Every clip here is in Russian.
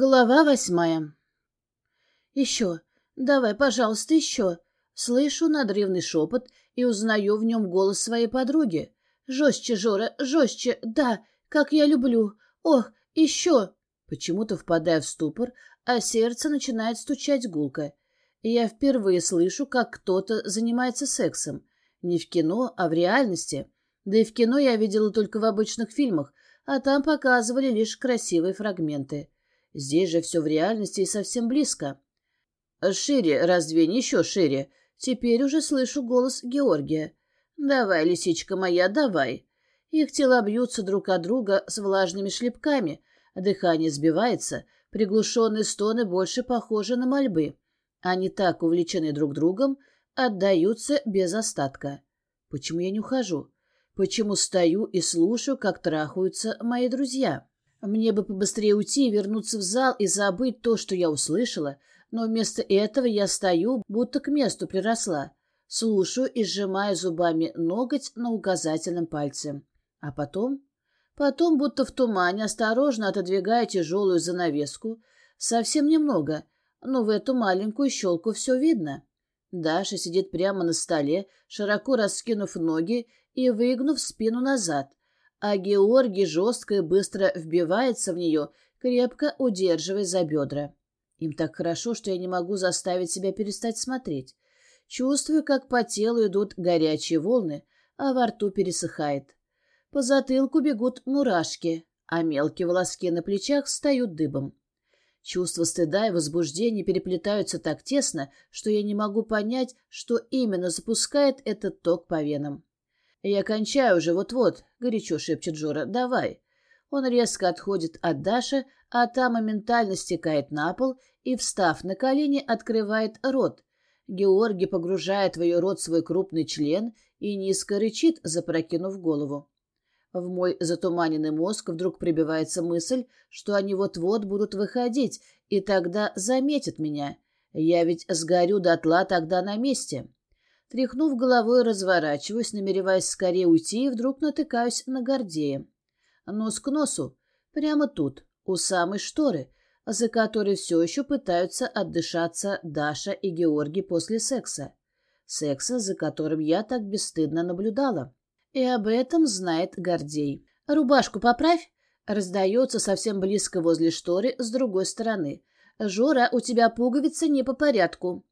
Глава восьмая. «Еще. Давай, пожалуйста, еще». Слышу надрывный шепот и узнаю в нем голос своей подруги. «Жестче, Жора, жестче, да, как я люблю. Ох, еще!» Почему-то впадаю в ступор, а сердце начинает стучать гулко. Я впервые слышу, как кто-то занимается сексом. Не в кино, а в реальности. Да и в кино я видела только в обычных фильмах, а там показывали лишь красивые фрагменты. Здесь же все в реальности и совсем близко. «Шире, раздвинь еще шире!» Теперь уже слышу голос Георгия. «Давай, лисичка моя, давай!» Их тела бьются друг от друга с влажными шлепками, дыхание сбивается, приглушенные стоны больше похожи на мольбы. Они так увлечены друг другом, отдаются без остатка. Почему я не ухожу? Почему стою и слушаю, как трахаются мои друзья? Мне бы побыстрее уйти и вернуться в зал и забыть то, что я услышала, но вместо этого я стою, будто к месту приросла, слушаю и сжимаю зубами ноготь на указательном пальце. А потом... Потом, будто в тумане, осторожно отодвигая тяжелую занавеску, совсем немного, но в эту маленькую щелку все видно. Даша сидит прямо на столе, широко раскинув ноги и выгнув спину назад, а Георгий жестко и быстро вбивается в нее, крепко удерживая за бедра. Им так хорошо, что я не могу заставить себя перестать смотреть. Чувствую, как по телу идут горячие волны, а во рту пересыхает. По затылку бегут мурашки, а мелкие волоски на плечах встают дыбом. Чувства стыда и возбуждения переплетаются так тесно, что я не могу понять, что именно запускает этот ток по венам. «Я кончаю уже вот-вот», — горячо шепчет Жора. «Давай». Он резко отходит от Даши, а та моментально стекает на пол и, встав на колени, открывает рот. Георгий погружает в ее рот свой крупный член и низко рычит, запрокинув голову. В мой затуманенный мозг вдруг прибивается мысль, что они вот-вот будут выходить, и тогда заметят меня. Я ведь сгорю дотла тогда на месте. Тряхнув головой, разворачиваюсь, намереваясь скорее уйти, и вдруг натыкаюсь на Гордея. Нос к носу, прямо тут, у самой шторы, за которой все еще пытаются отдышаться Даша и Георгий после секса. Секса, за которым я так бесстыдно наблюдала. И об этом знает Гордей. «Рубашку поправь!» Раздается совсем близко возле шторы с другой стороны. «Жора, у тебя пуговица не по порядку».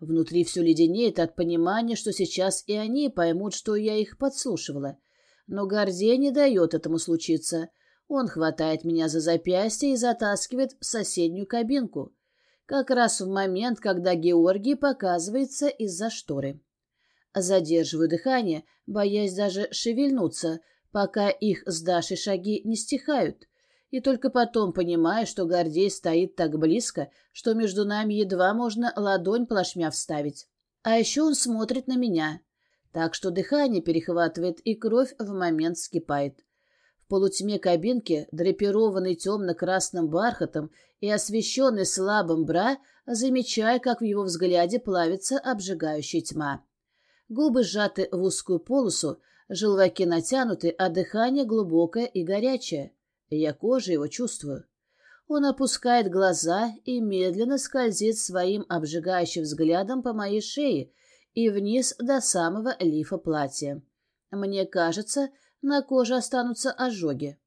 Внутри все леденеет от понимания, что сейчас и они поймут, что я их подслушивала. Но Гордей не дает этому случиться. Он хватает меня за запястье и затаскивает в соседнюю кабинку. Как раз в момент, когда Георгий показывается из-за шторы. Задерживаю дыхание, боясь даже шевельнуться, пока их с Дашей шаги не стихают и только потом понимаю, что Гордей стоит так близко, что между нами едва можно ладонь плашмя вставить. А еще он смотрит на меня, так что дыхание перехватывает и кровь в момент скипает. В полутьме кабинки, драпированной темно-красным бархатом и освещенной слабым бра, замечаю, как в его взгляде плавится обжигающая тьма. Губы сжаты в узкую полосу, желваки натянуты, а дыхание глубокое и горячее. Я кожей его чувствую. Он опускает глаза и медленно скользит своим обжигающим взглядом по моей шее и вниз до самого лифа платья. Мне кажется, на коже останутся ожоги.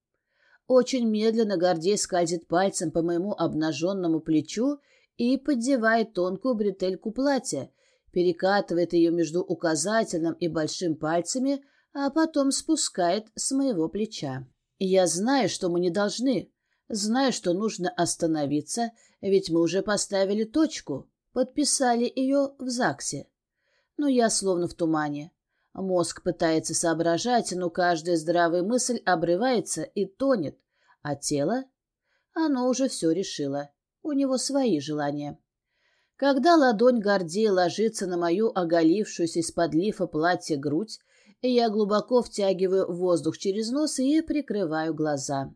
Очень медленно Гордей скользит пальцем по моему обнаженному плечу и поддевает тонкую бретельку платья, перекатывает ее между указательным и большим пальцами, а потом спускает с моего плеча. Я знаю, что мы не должны. Знаю, что нужно остановиться, ведь мы уже поставили точку, подписали ее в ЗАГСе. Но я словно в тумане. Мозг пытается соображать, но каждая здравая мысль обрывается и тонет. А тело? Оно уже все решило. У него свои желания. Когда ладонь Гордея ложится на мою оголившуюся из-под лифа платье грудь, я глубоко втягиваю воздух через нос и прикрываю глаза.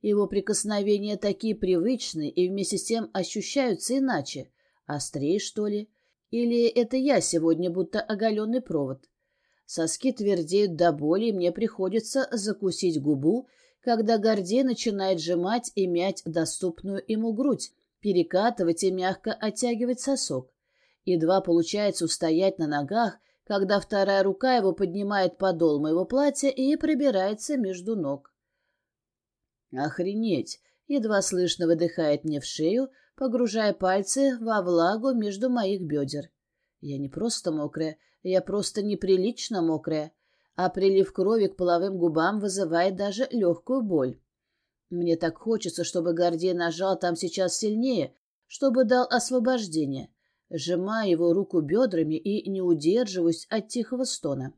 Его прикосновения такие привычные и вместе с тем ощущаются иначе. Острее, что ли? Или это я сегодня будто оголенный провод? Соски твердеют до боли, и мне приходится закусить губу, когда Гордей начинает сжимать и мять доступную ему грудь, перекатывать и мягко оттягивать сосок. Едва получается устоять на ногах, когда вторая рука его поднимает подол моего платья и пробирается между ног. «Охренеть!» — едва слышно выдыхает мне в шею, погружая пальцы во влагу между моих бедер. Я не просто мокрая, я просто неприлично мокрая, а прилив крови к половым губам вызывает даже легкую боль. Мне так хочется, чтобы Гордей нажал там сейчас сильнее, чтобы дал освобождение сжимая его руку бедрами и не удерживаюсь от тихого стона.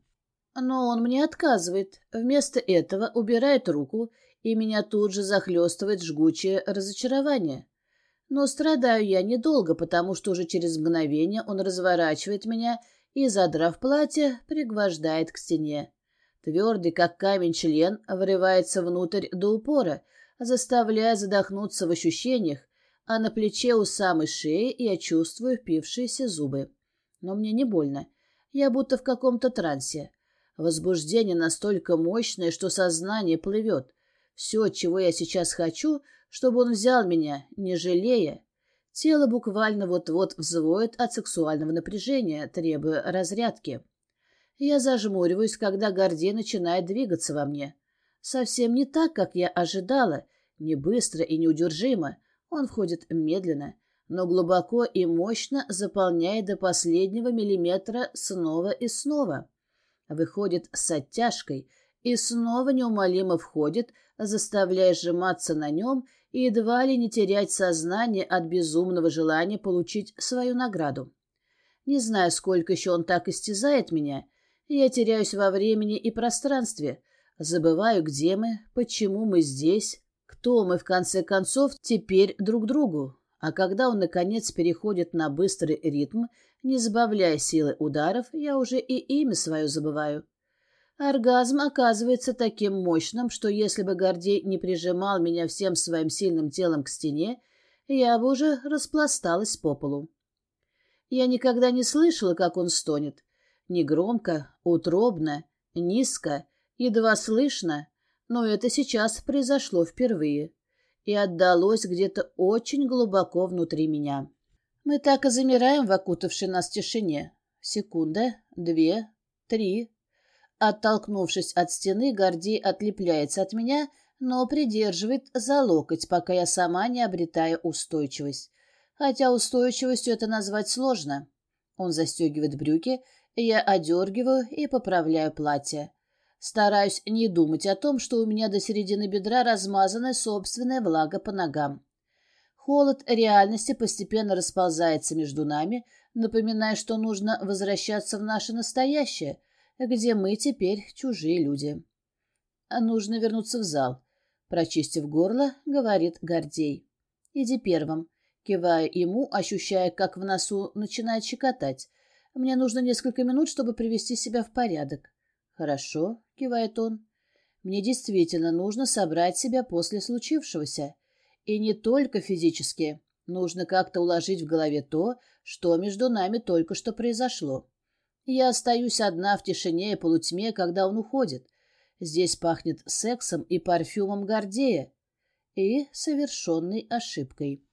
Но он мне отказывает, вместо этого убирает руку, и меня тут же захлестывает жгучее разочарование. Но страдаю я недолго, потому что уже через мгновение он разворачивает меня и, задрав платье, пригвождает к стене. Твердый, как камень член, врывается внутрь до упора, заставляя задохнуться в ощущениях, а на плече у самой шеи я чувствую впившиеся зубы. Но мне не больно. Я будто в каком-то трансе. Возбуждение настолько мощное, что сознание плывет. Все, чего я сейчас хочу, чтобы он взял меня, не жалея. Тело буквально вот-вот взвоет от сексуального напряжения, требуя разрядки. Я зажмуриваюсь, когда Гордей начинает двигаться во мне. Совсем не так, как я ожидала, не быстро и неудержимо, он входит медленно, но глубоко и мощно заполняет до последнего миллиметра снова и снова. Выходит с оттяжкой и снова неумолимо входит, заставляя сжиматься на нем и едва ли не терять сознание от безумного желания получить свою награду. Не знаю, сколько еще он так истязает меня, я теряюсь во времени и пространстве, забываю, где мы, почему мы здесь, кто мы, в конце концов, теперь друг другу? А когда он, наконец, переходит на быстрый ритм, не забавляя силы ударов, я уже и имя свое забываю. Оргазм оказывается таким мощным, что если бы Гордей не прижимал меня всем своим сильным телом к стене, я бы уже распласталась по полу. Я никогда не слышала, как он стонет. Негромко, утробно, низко, едва слышно, но это сейчас произошло впервые и отдалось где-то очень глубоко внутри меня. Мы так и замираем в окутавшей нас тишине. Секунда, две, три. Оттолкнувшись от стены, Гордей отлепляется от меня, но придерживает за локоть, пока я сама не обретаю устойчивость. Хотя устойчивостью это назвать сложно. Он застегивает брюки, я одергиваю и поправляю платье. Стараюсь не думать о том, что у меня до середины бедра размазанная собственная влага по ногам. Холод реальности постепенно расползается между нами, напоминая, что нужно возвращаться в наше настоящее, где мы теперь чужие люди. Нужно вернуться в зал. Прочистив горло, говорит Гордей. «Иди первым». Кивая ему, ощущая, как в носу начинает щекотать. «Мне нужно несколько минут, чтобы привести себя в порядок». «Хорошо», — кивает он. «Мне действительно нужно собрать себя после случившегося. И не только физически. Нужно как-то уложить в голове то, что между нами только что произошло. Я остаюсь одна в тишине и полутьме, когда он уходит. Здесь пахнет сексом и парфюмом Гордея. И совершенной ошибкой.